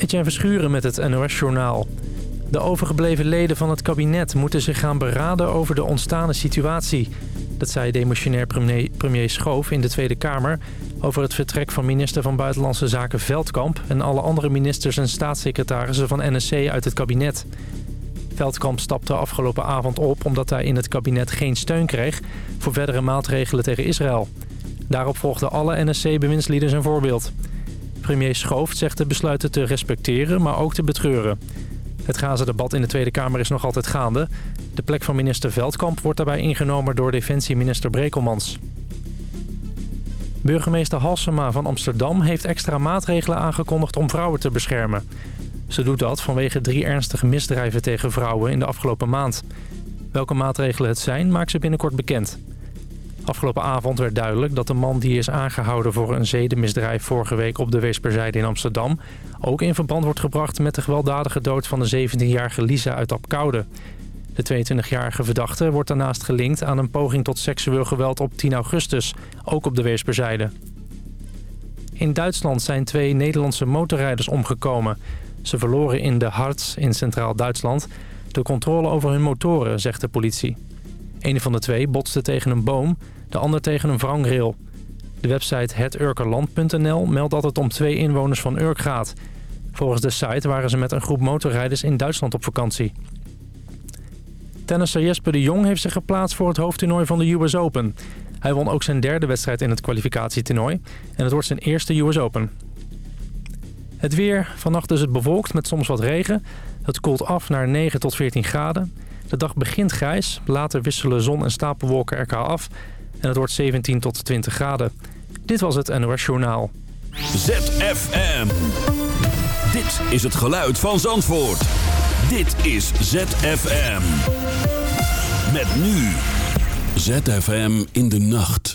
Etienne Verschuren met het NOS-journaal. De overgebleven leden van het kabinet moeten zich gaan beraden over de ontstane situatie. Dat zei demissionair premier Schoof in de Tweede Kamer... over het vertrek van minister van Buitenlandse Zaken Veldkamp... en alle andere ministers en staatssecretarissen van NSC uit het kabinet. Veldkamp stapte afgelopen avond op omdat hij in het kabinet geen steun kreeg... voor verdere maatregelen tegen Israël. Daarop volgden alle NSC-bewindslieden een voorbeeld... Premier Schoof zegt de besluiten te respecteren, maar ook te betreuren. Het Gaza-debat in de Tweede Kamer is nog altijd gaande. De plek van minister Veldkamp wordt daarbij ingenomen door defensieminister Brekelmans. Burgemeester Halsema van Amsterdam heeft extra maatregelen aangekondigd om vrouwen te beschermen. Ze doet dat vanwege drie ernstige misdrijven tegen vrouwen in de afgelopen maand. Welke maatregelen het zijn, maakt ze binnenkort bekend. Afgelopen avond werd duidelijk dat de man die is aangehouden voor een zedenmisdrijf vorige week op de Weesperzijde in Amsterdam... ook in verband wordt gebracht met de gewelddadige dood van de 17-jarige Lisa uit Apkoude. De 22-jarige verdachte wordt daarnaast gelinkt aan een poging tot seksueel geweld op 10 augustus, ook op de Weesperzijde. In Duitsland zijn twee Nederlandse motorrijders omgekomen. Ze verloren in de Harz in Centraal Duitsland de controle over hun motoren, zegt de politie. Een van de twee botste tegen een boom, de ander tegen een wrangrail. De website heturkerland.nl meldt dat het om twee inwoners van Urk gaat. Volgens de site waren ze met een groep motorrijders in Duitsland op vakantie. Tennisser Jesper de Jong heeft zich geplaatst voor het hoofdtoernooi van de US Open. Hij won ook zijn derde wedstrijd in het kwalificatietoernooi. En het wordt zijn eerste US Open. Het weer. Vannacht is het bewolkt met soms wat regen. Het koelt af naar 9 tot 14 graden. De dag begint grijs, later wisselen zon en stapelwolken elkaar af... en het wordt 17 tot 20 graden. Dit was het NOS Journaal. ZFM. Dit is het geluid van Zandvoort. Dit is ZFM. Met nu... ZFM in de nacht.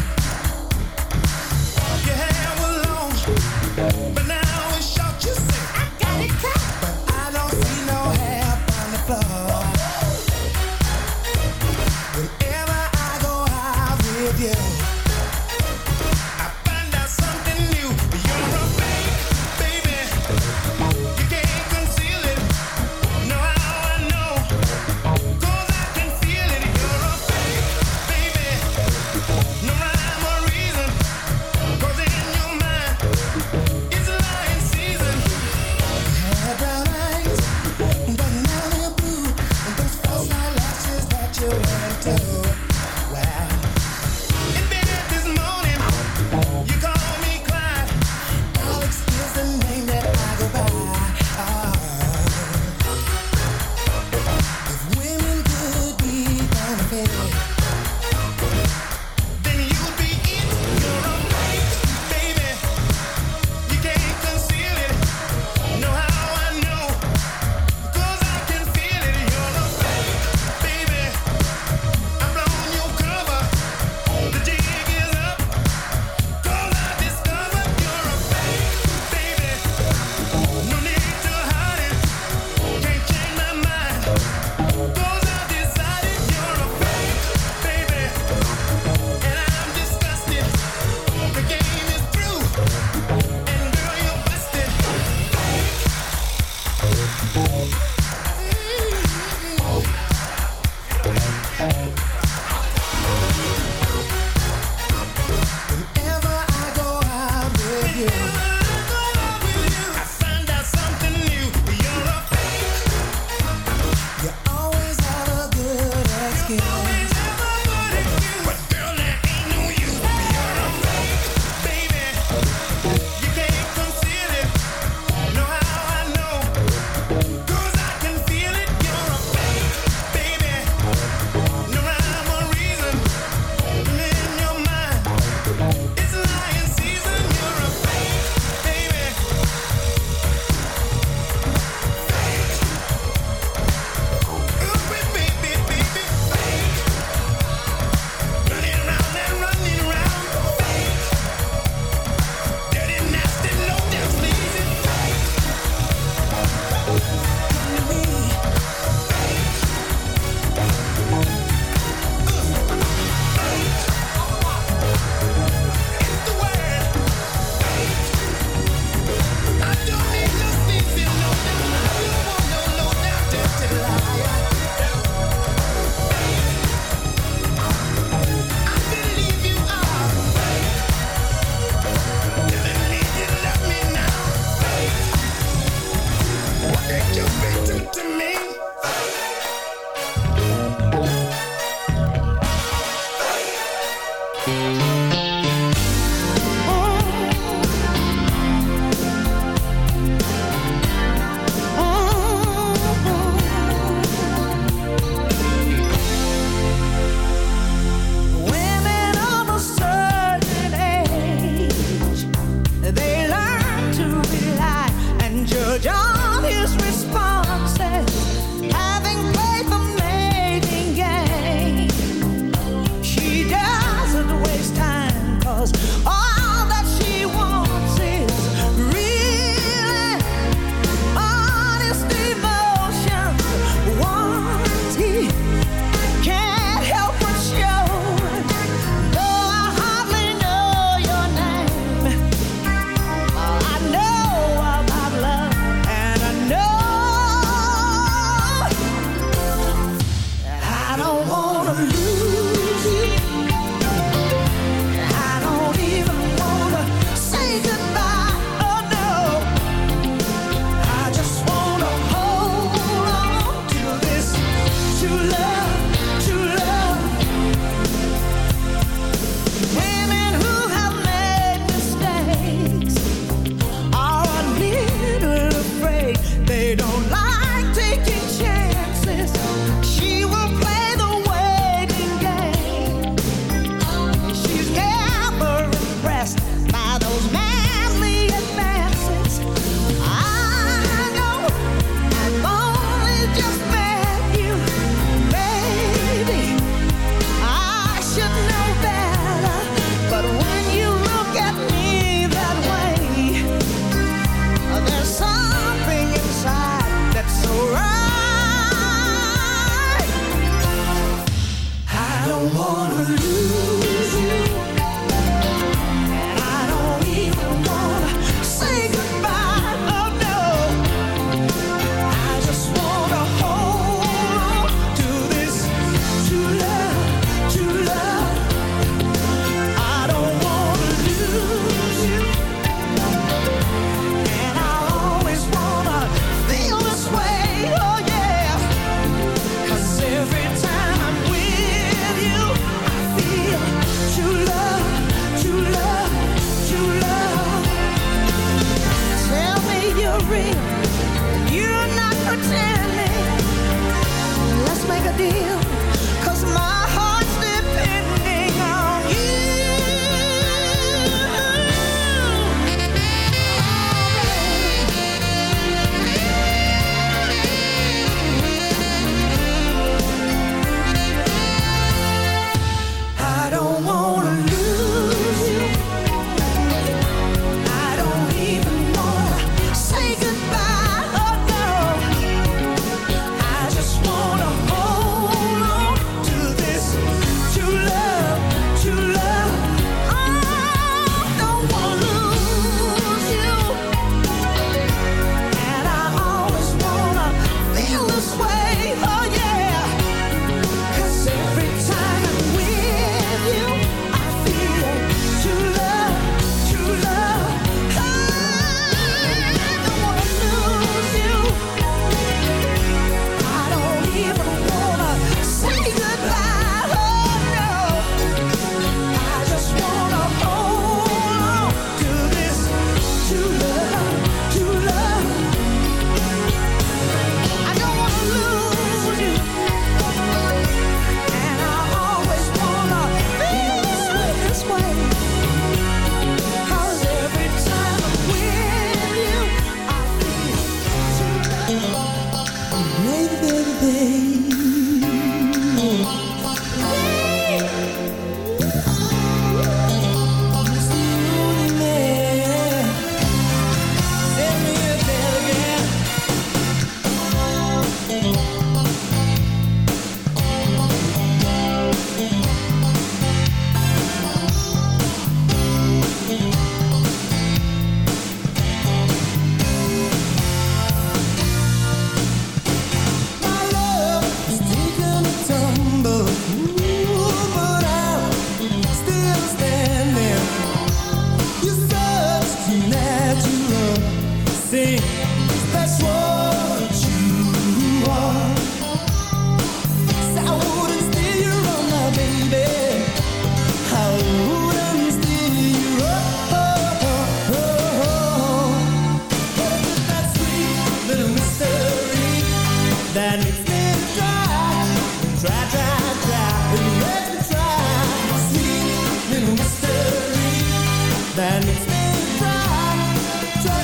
Then it's me, Cha cha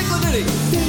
cha. Chick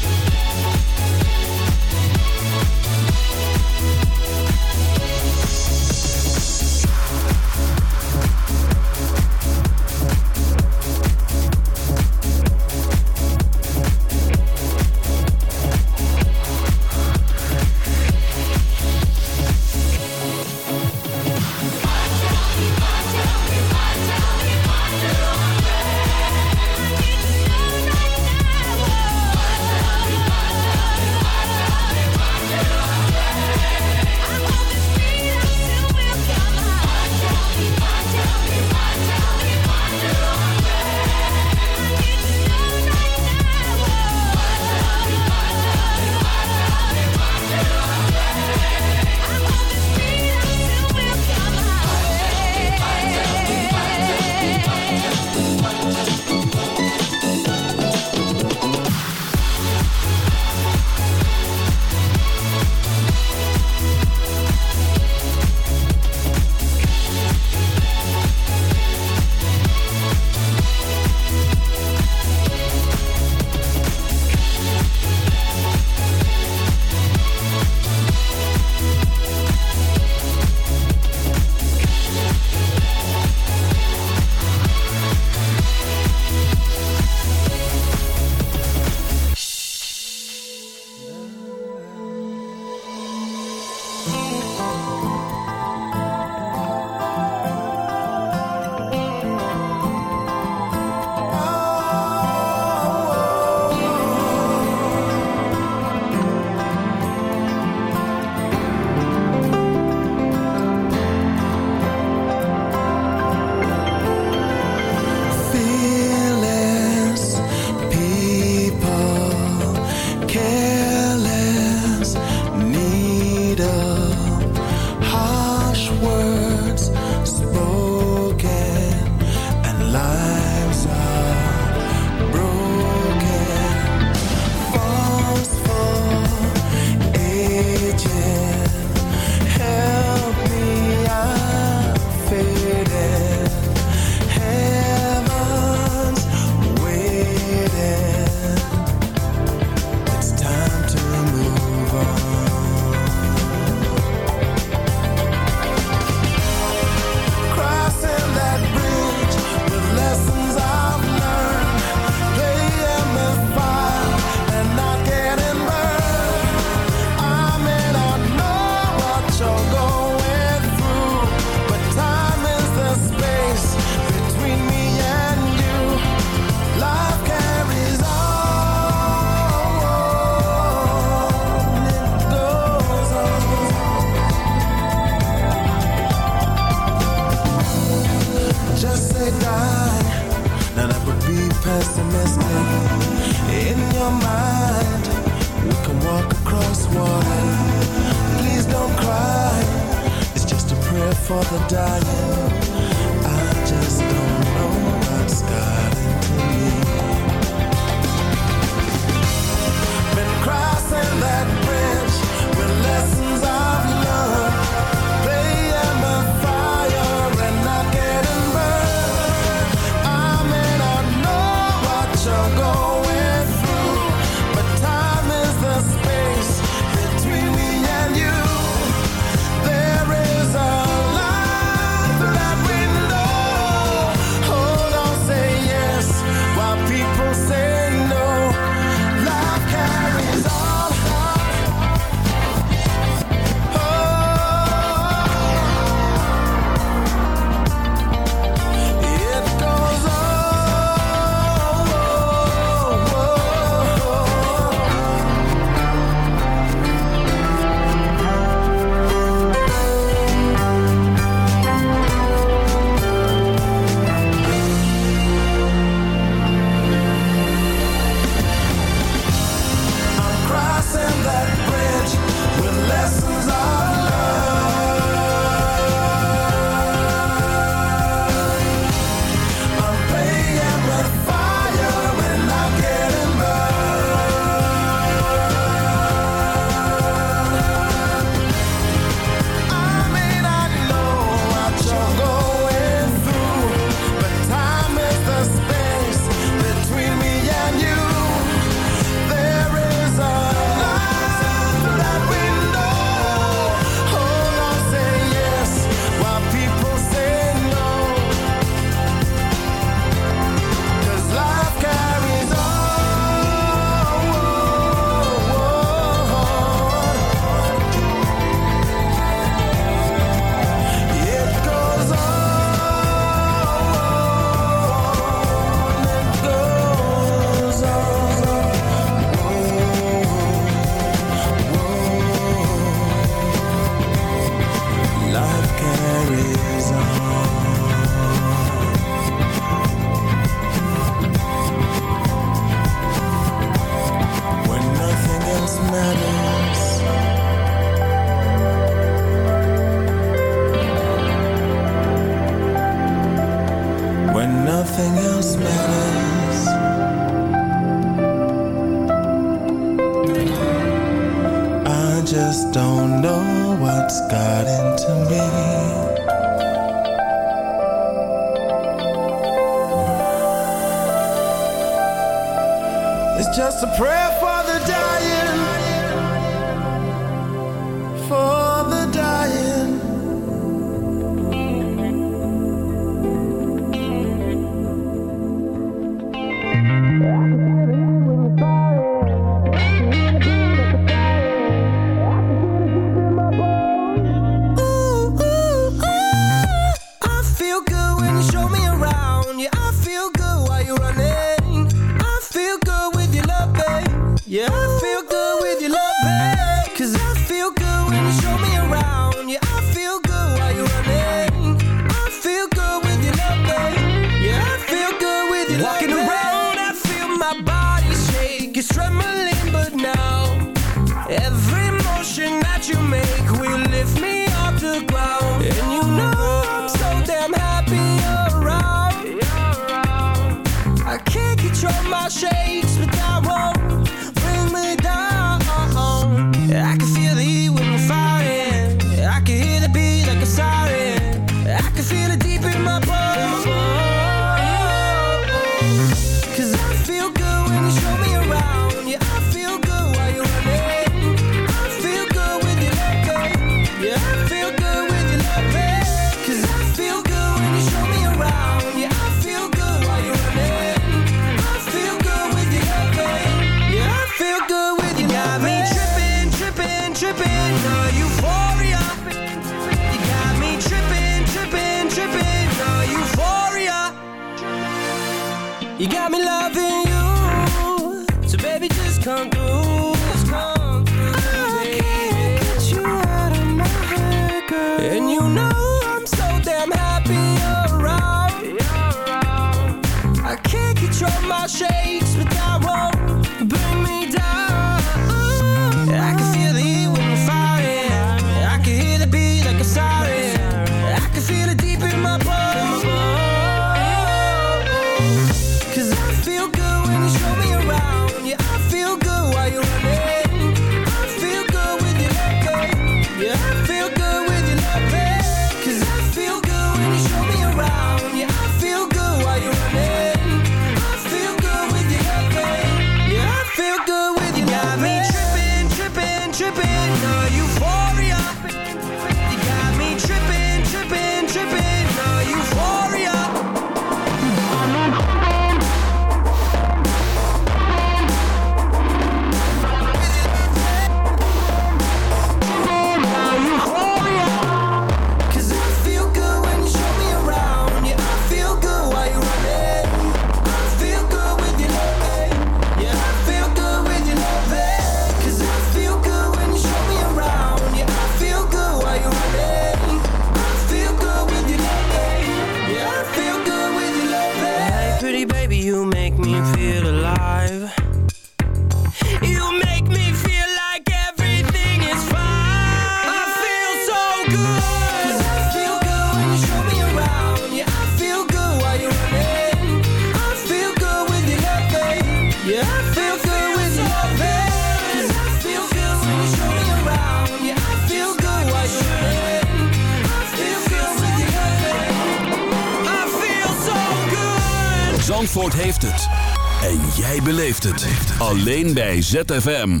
bij ZFM.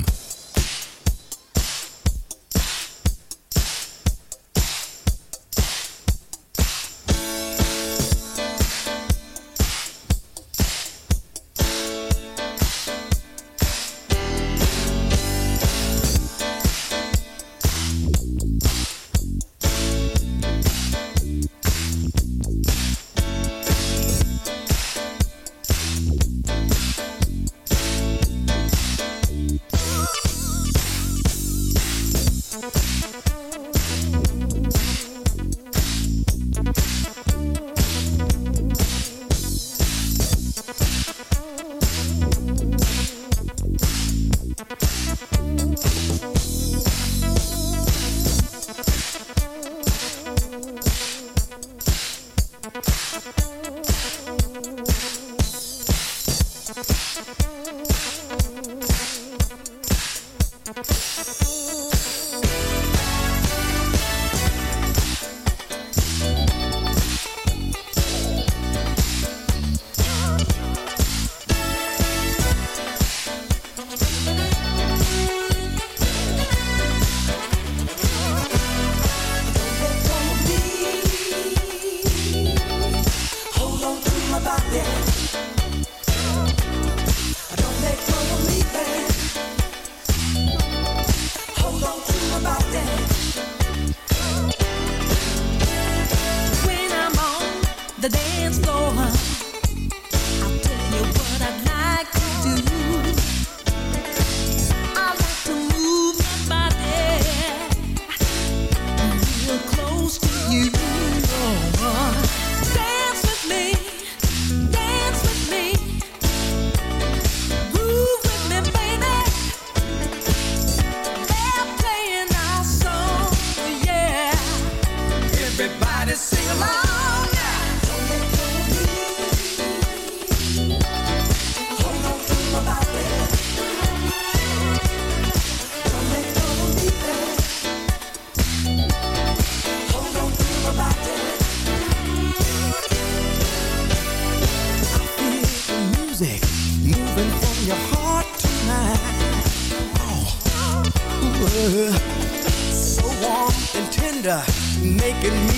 Making me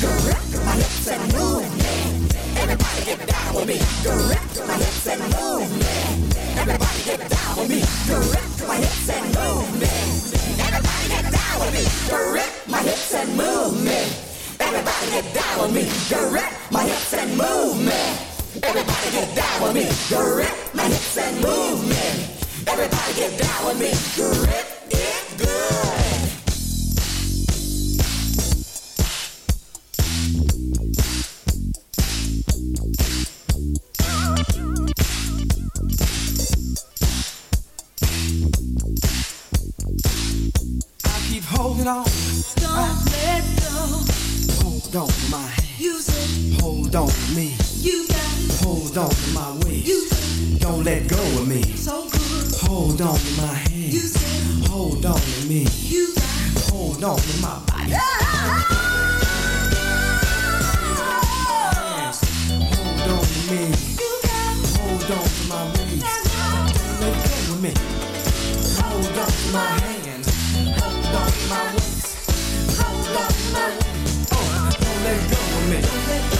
Direct my hips and move. Everybody get down with me. Direct my hips and move. Everybody get down with me. Direct my hips and movement. Everybody get down with me. Direct my hips and movement. Everybody get down with me. Direct my hips and movement. Everybody get down with me. Direct it good. let go of me. So good. Hold on to my hand. You said, Hold on to me. You got. Hold on to my body. Hold on to me. You got. Hold on to my waist. Let go of me. Hold on to my hand. Hold on to my waist. Hold on to my waist. Oh, don't let go of me. Don't let go.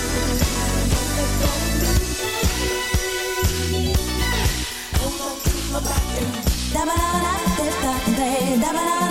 back. Da ba da ba da da da da da